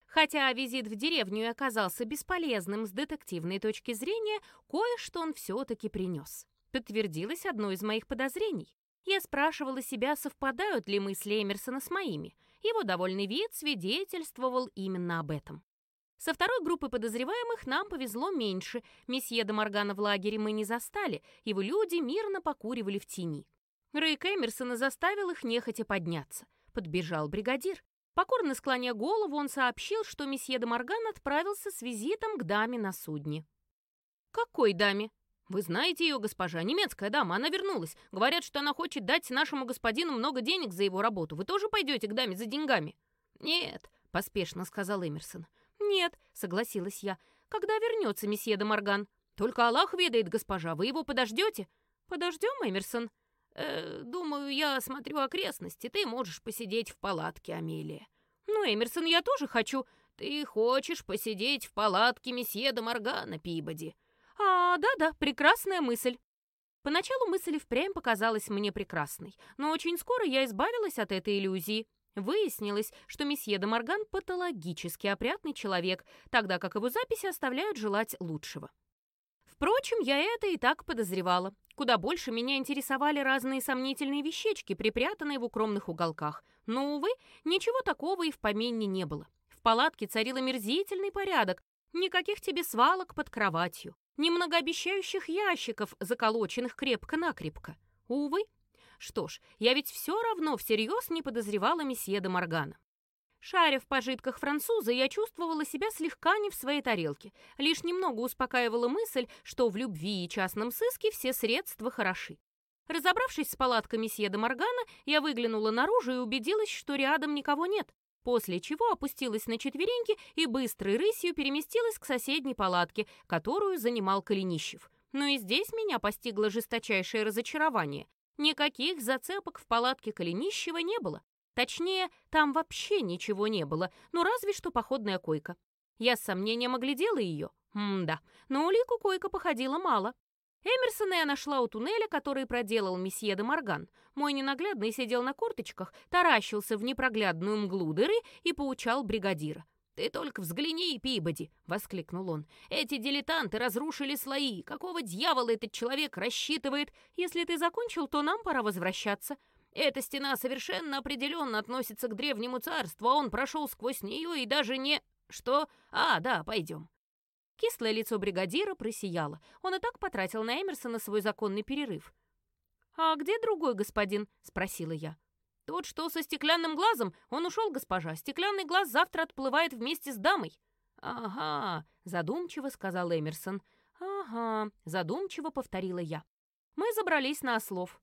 [SPEAKER 2] Хотя визит в деревню оказался бесполезным с детективной точки зрения, кое-что он все-таки принес. Подтвердилось одно из моих подозрений. Я спрашивала себя, совпадают ли мысли Эмерсона с моими. Его довольный вид свидетельствовал именно об этом. Со второй группы подозреваемых нам повезло меньше. Месье де Моргана в лагере мы не застали, его люди мирно покуривали в тени. Рейк Эмерсона заставил их нехотя подняться. Подбежал бригадир. Покорно склоня голову, он сообщил, что месье де Морган отправился с визитом к даме на судне. «Какой даме?» «Вы знаете ее, госпожа, немецкая дама, она вернулась. Говорят, что она хочет дать нашему господину много денег за его работу. Вы тоже пойдете к даме за деньгами?» «Нет», — поспешно сказал Эмерсон. «Нет», — согласилась я. «Когда вернется месье де Морган?» «Только Аллах ведает, госпожа, вы его подождете?» «Подождем, Эмерсон?» Э, думаю, я осмотрю окрестности. Ты можешь посидеть в палатке, Амелия. Ну, Эмерсон, я тоже хочу. Ты хочешь посидеть в палатке месье де Моргана, Пибоди? А, да-да, прекрасная мысль. Поначалу мысль впрямь показалась мне прекрасной, но очень скоро я избавилась от этой иллюзии. Выяснилось, что месье де Морган патологически опрятный человек, тогда как его записи оставляют желать лучшего. Впрочем, я это и так подозревала. Куда больше меня интересовали разные сомнительные вещечки, припрятанные в укромных уголках. Но, увы, ничего такого и в помине не было. В палатке царил омерзительный порядок. Никаких тебе свалок под кроватью. Ни многообещающих ящиков, заколоченных крепко-накрепко. Увы. Что ж, я ведь все равно всерьез не подозревала месье де Моргана. Шаря в пожитках француза, я чувствовала себя слегка не в своей тарелке. Лишь немного успокаивала мысль, что в любви и частном сыске все средства хороши. Разобравшись с палатками месье де Моргана, я выглянула наружу и убедилась, что рядом никого нет, после чего опустилась на четвереньки и быстрой рысью переместилась к соседней палатке, которую занимал Калинищев. Но и здесь меня постигло жесточайшее разочарование. Никаких зацепок в палатке Калинищева не было. Точнее, там вообще ничего не было, ну разве что походная койка. Я с сомнением оглядела ее. М-да, на улику койка походила мало. Эмерсона я нашла у туннеля, который проделал месье де Морган. Мой ненаглядный сидел на корточках, таращился в непроглядную мглу дыры и поучал бригадира. «Ты только взгляни, Пибоди!» — воскликнул он. «Эти дилетанты разрушили слои. Какого дьявола этот человек рассчитывает? Если ты закончил, то нам пора возвращаться. Эта стена совершенно определенно относится к древнему царству, а он прошел сквозь нее и даже не... Что? А, да, пойдем». Кислое лицо бригадира просияло. Он и так потратил на Эмерсона свой законный перерыв. «А где другой господин?» — спросила я. «Тот, что со стеклянным глазом, он ушел, госпожа. Стеклянный глаз завтра отплывает вместе с дамой». «Ага», — задумчиво сказал Эмерсон. «Ага», — задумчиво повторила я. Мы забрались на ослов.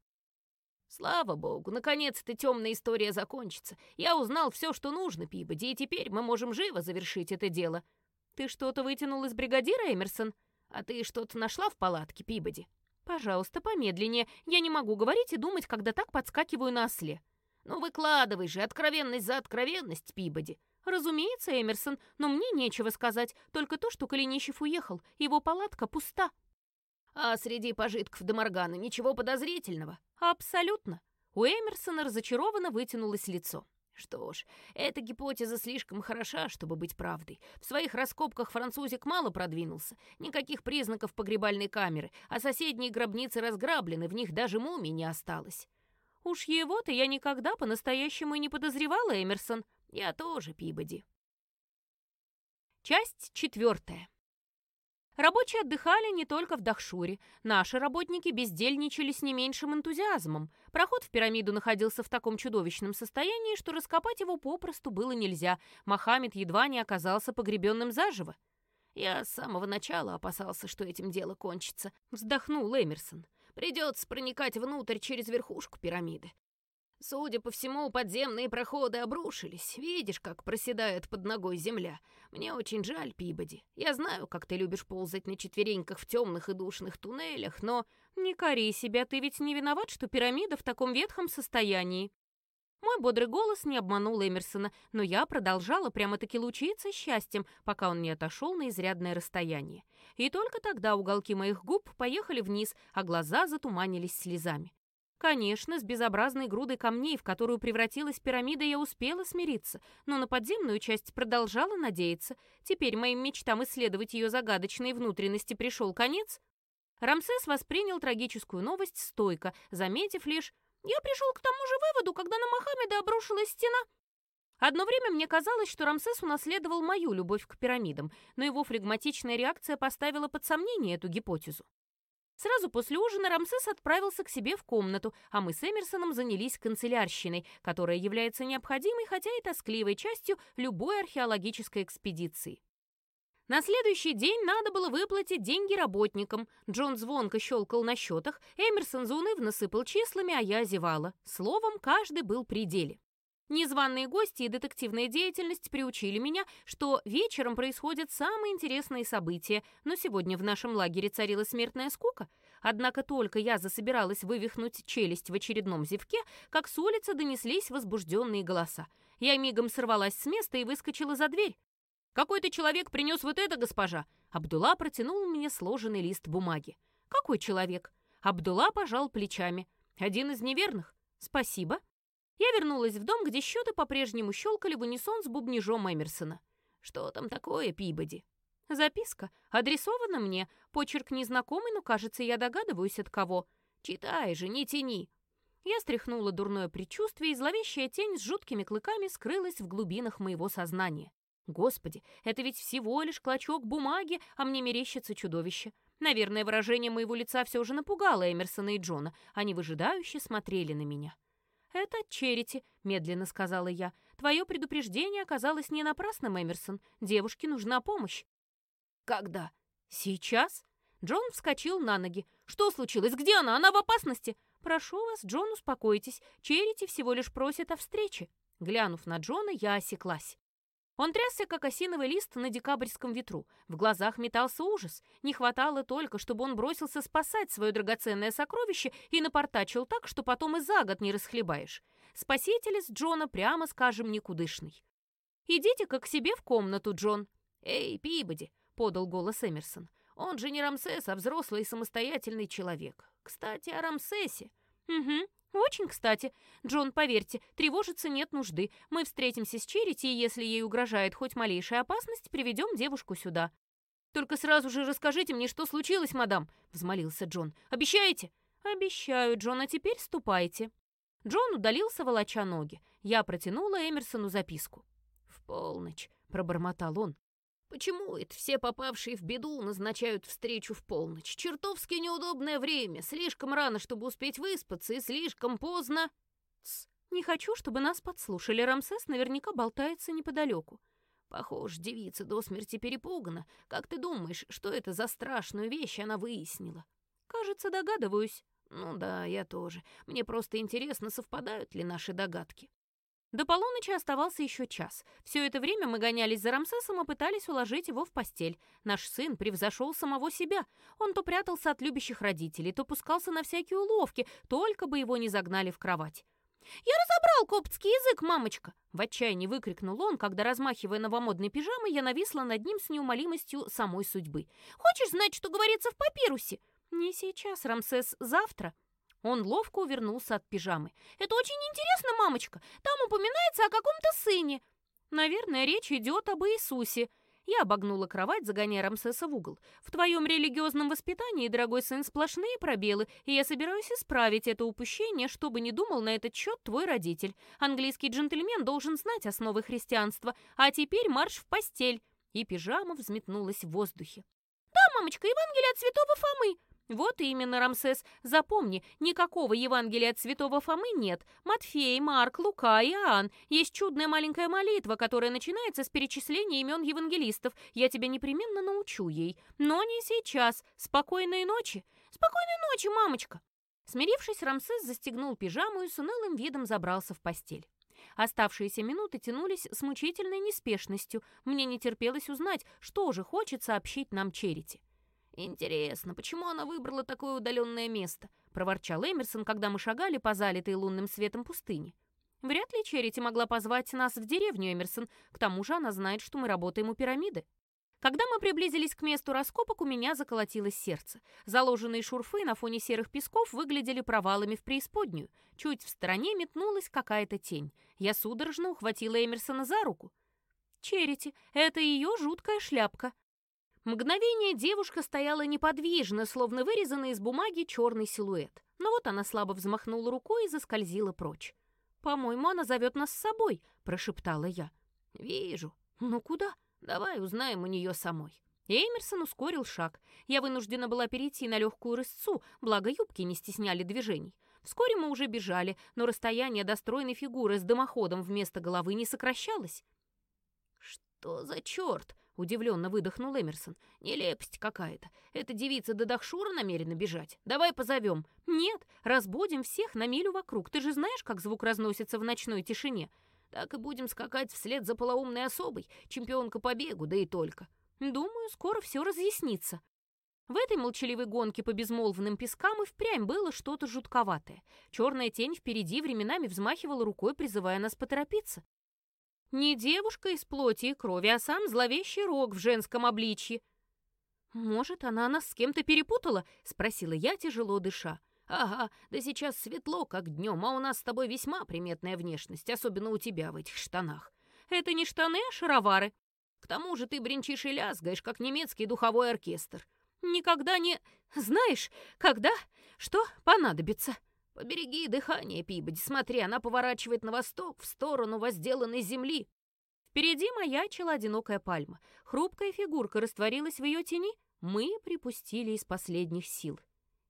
[SPEAKER 2] «Слава богу, наконец-то темная история закончится. Я узнал все, что нужно, Пибоди, и теперь мы можем живо завершить это дело». «Ты что-то вытянул из бригадира, Эмерсон? А ты что-то нашла в палатке, Пибоди?» «Пожалуйста, помедленнее. Я не могу говорить и думать, когда так подскакиваю на осле». «Ну выкладывай же, откровенность за откровенность, Пибоди». «Разумеется, Эмерсон, но мне нечего сказать, только то, что Калинищев уехал, его палатка пуста».
[SPEAKER 3] «А среди пожитков Деморгана ничего подозрительного?»
[SPEAKER 2] «Абсолютно». У Эмерсона разочарованно вытянулось лицо.
[SPEAKER 3] Что ж, эта гипотеза слишком хороша, чтобы быть правдой. В своих раскопках французик мало продвинулся. Никаких признаков погребальной камеры, а соседние гробницы разграблены, в них даже мумий не осталось.
[SPEAKER 2] Уж его-то я никогда по-настоящему и не подозревала, Эмерсон.
[SPEAKER 3] Я тоже, Пибоди.
[SPEAKER 2] Часть четвертая. Рабочие отдыхали не только в Дахшуре. Наши работники бездельничали с не меньшим энтузиазмом. Проход в пирамиду находился в таком чудовищном состоянии, что раскопать его попросту было нельзя. Мохаммед едва не оказался погребенным заживо.
[SPEAKER 3] «Я с самого начала опасался, что этим дело кончится», — вздохнул Эмерсон. Придется проникать внутрь через верхушку пирамиды. Судя по всему, подземные проходы обрушились. Видишь, как проседает под ногой земля. Мне очень жаль, Пибоди. Я знаю, как ты любишь ползать на четвереньках в темных и душных туннелях, но...
[SPEAKER 2] Не кори себя, ты ведь не виноват, что пирамида в таком ветхом состоянии. Мой бодрый голос не обманул Эмерсона, но я продолжала прямо-таки лучиться счастьем, пока он не отошел на изрядное расстояние. И только тогда уголки моих губ поехали вниз, а глаза затуманились слезами. Конечно, с безобразной грудой камней, в которую превратилась пирамида, я успела смириться, но на подземную часть продолжала надеяться. Теперь моим мечтам исследовать ее загадочные внутренности пришел конец. Рамсес воспринял трагическую новость стойко, заметив лишь я пришел к тому же выводу, когда на Мохаммеда обрушилась стена. Одно время мне казалось, что Рамсес унаследовал мою любовь к пирамидам, но его флегматичная реакция поставила под сомнение эту гипотезу. Сразу после ужина Рамсес отправился к себе в комнату, а мы с Эмерсоном занялись канцелярщиной, которая является необходимой, хотя и тоскливой частью любой археологической экспедиции. На следующий день надо было выплатить деньги работникам. Джон звонко щелкал на счетах, Эмерсон заунывно сыпал числами, а я зевала. Словом, каждый был при деле. Незваные гости и детективная деятельность приучили меня, что вечером происходят самые интересные события, но сегодня в нашем лагере царила смертная скука. Однако только я засобиралась вывихнуть челюсть в очередном зевке, как с улицы донеслись возбужденные голоса. Я мигом сорвалась с места и выскочила за дверь. «Какой-то человек принес вот это, госпожа!» Абдулла протянул мне сложенный лист бумаги. «Какой человек?» Абдулла пожал плечами. «Один из неверных?» «Спасибо». Я вернулась в дом, где счеты по-прежнему щелкали в унисон с бубнижом Эмерсона. «Что там такое, Пибоди?» «Записка. Адресована мне. Почерк незнакомый, но, кажется, я догадываюсь, от кого. Читай же, не тяни». Я стряхнула дурное предчувствие, и зловещая тень с жуткими клыками скрылась в глубинах моего сознания. Господи, это ведь всего лишь клочок бумаги, а мне мерещится чудовище. Наверное, выражение моего лица все же напугало Эмерсона и Джона. Они выжидающе смотрели на меня. «Это Черити», — медленно сказала я. «Твое предупреждение оказалось не напрасным, Эмерсон. Девушке нужна помощь».
[SPEAKER 3] «Когда?»
[SPEAKER 2] «Сейчас?» Джон вскочил на ноги. «Что случилось? Где она? Она в опасности!» «Прошу вас, Джон, успокойтесь. Черити всего лишь просит о встрече». Глянув на Джона, я осеклась. Он трясся, как осиновый лист на декабрьском ветру. В глазах метался ужас. Не хватало только, чтобы он бросился спасать свое драгоценное сокровище и напортачил так, что потом и за год не расхлебаешь. Спаситель из Джона, прямо скажем, никудышный. «Идите-ка к себе в комнату, Джон».
[SPEAKER 3] «Эй, Пибоди», — подал голос Эмерсон. «Он же не Рамсес, а взрослый и самостоятельный человек. Кстати, о Рамсесе».
[SPEAKER 2] «Угу, «Очень кстати. Джон, поверьте, тревожиться нет нужды. Мы встретимся с Черити, и если ей угрожает хоть малейшая опасность, приведем девушку сюда».
[SPEAKER 3] «Только сразу же расскажите мне, что случилось, мадам», — взмолился Джон. «Обещаете?»
[SPEAKER 2] «Обещаю, Джон, а теперь ступайте». Джон удалился, волоча ноги. Я протянула Эмерсону записку.
[SPEAKER 3] «В полночь», — пробормотал он. Почему это все попавшие в беду назначают встречу в полночь? Чертовски неудобное время, слишком рано, чтобы успеть выспаться, и слишком поздно.
[SPEAKER 2] Тс, не хочу, чтобы нас подслушали. Рамсес наверняка болтается неподалеку.
[SPEAKER 3] Похоже, девица до смерти перепугана. Как ты думаешь, что это за страшную вещь она выяснила?
[SPEAKER 2] Кажется, догадываюсь.
[SPEAKER 3] Ну да, я тоже. Мне просто интересно, совпадают ли наши догадки.
[SPEAKER 2] До полуночи оставался еще час. Все это время мы гонялись за Рамсесом и пытались уложить его в постель. Наш сын превзошел самого себя. Он то прятался от любящих родителей, то пускался на всякие уловки, только бы его не загнали в кровать. «Я разобрал коптский язык, мамочка!» В отчаянии выкрикнул он, когда, размахивая новомодной пижамой, я нависла над ним с неумолимостью самой судьбы. «Хочешь знать, что говорится в папирусе?» «Не сейчас, Рамсес, завтра!» Он ловко увернулся от пижамы. «Это очень интересно, мамочка. Там упоминается о каком-то сыне». «Наверное, речь идет об Иисусе». Я обогнула кровать, загоняя Рамсеса в угол. «В твоем религиозном воспитании, дорогой сын, сплошные пробелы, и я собираюсь исправить это упущение, что бы ни думал на этот счет твой родитель. Английский джентльмен должен знать основы христианства. А теперь марш в постель!» И пижама взметнулась в воздухе. «Да, мамочка, Евангелие от святого Фомы!» Вот именно, Рамсес. Запомни, никакого Евангелия от святого Фомы нет. Матфей, Марк, Лука Иоанн. Есть чудная маленькая молитва, которая начинается с перечисления имен евангелистов. Я тебя непременно научу ей. Но не сейчас. Спокойной ночи. Спокойной ночи, мамочка. Смирившись, Рамсес застегнул пижаму и с унылым видом забрался в постель. Оставшиеся минуты тянулись с мучительной неспешностью. Мне не терпелось узнать, что же хочет сообщить нам Черити.
[SPEAKER 3] «Интересно, почему она выбрала такое удаленное место?» — проворчал Эмерсон, когда мы шагали по залитой лунным светом пустыне.
[SPEAKER 2] «Вряд ли Черити могла позвать нас в деревню, Эмерсон. К тому же она знает, что мы работаем у пирамиды». Когда мы приблизились к месту раскопок, у меня заколотилось сердце. Заложенные шурфы на фоне серых песков выглядели провалами в преисподнюю. Чуть в стороне метнулась какая-то тень. Я судорожно ухватила Эмерсона за руку. «Черити, это ее жуткая шляпка», Мгновение девушка стояла неподвижно, словно вырезанный из бумаги черный силуэт. Но вот она слабо взмахнула рукой и заскользила прочь. «По-моему, она зовет нас с собой», — прошептала я.
[SPEAKER 3] «Вижу. Ну куда? Давай узнаем у нее самой».
[SPEAKER 2] Эймерсон ускорил шаг. Я вынуждена была перейти на легкую рысцу, благо юбки не стесняли движений. Вскоре мы уже бежали, но расстояние до стройной фигуры с дымоходом вместо головы не сокращалось.
[SPEAKER 3] «Что за черт?» — удивленно выдохнул Эмерсон. «Нелепость какая-то. Эта девица до Дахшура намерена бежать. Давай позовем».
[SPEAKER 2] «Нет, разбудим всех на милю вокруг. Ты же знаешь, как звук разносится в ночной тишине?»
[SPEAKER 3] «Так и будем скакать вслед за полоумной особой, чемпионка по бегу, да и только».
[SPEAKER 2] «Думаю, скоро все разъяснится». В этой молчаливой гонке по безмолвным пескам и впрямь было что-то жутковатое. Черная тень впереди временами взмахивала рукой, призывая нас поторопиться. Не девушка из плоти и крови, а сам зловещий рог в женском обличье. «Может, она нас с кем-то перепутала?» — спросила я, тяжело дыша.
[SPEAKER 3] «Ага, да сейчас светло, как днем, а у нас с тобой весьма приметная внешность, особенно у тебя в этих штанах».
[SPEAKER 2] «Это не штаны, а шаровары».
[SPEAKER 3] «К тому же ты бренчишь и лязгаешь, как немецкий духовой оркестр».
[SPEAKER 2] «Никогда не... Знаешь, когда... Что понадобится?»
[SPEAKER 3] Побереги дыхание, Пибоди, смотри, она поворачивает на восток, в сторону возделанной земли.
[SPEAKER 2] Впереди маячила одинокая пальма. Хрупкая фигурка растворилась в ее тени. Мы припустили из последних сил.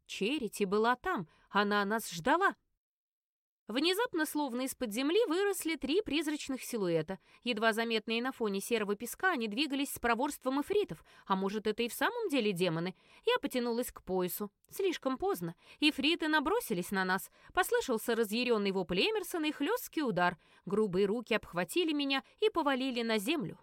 [SPEAKER 2] Черити была там, она нас ждала. Внезапно, словно из-под земли, выросли три призрачных силуэта. Едва заметные на фоне серого песка, они двигались с проворством эфритов. А может, это и в самом деле демоны? Я потянулась к поясу. Слишком поздно. Эфриты набросились на нас. Послышался разъяренный вопль Эмерсона и хлесткий удар. Грубые руки обхватили меня и повалили на землю.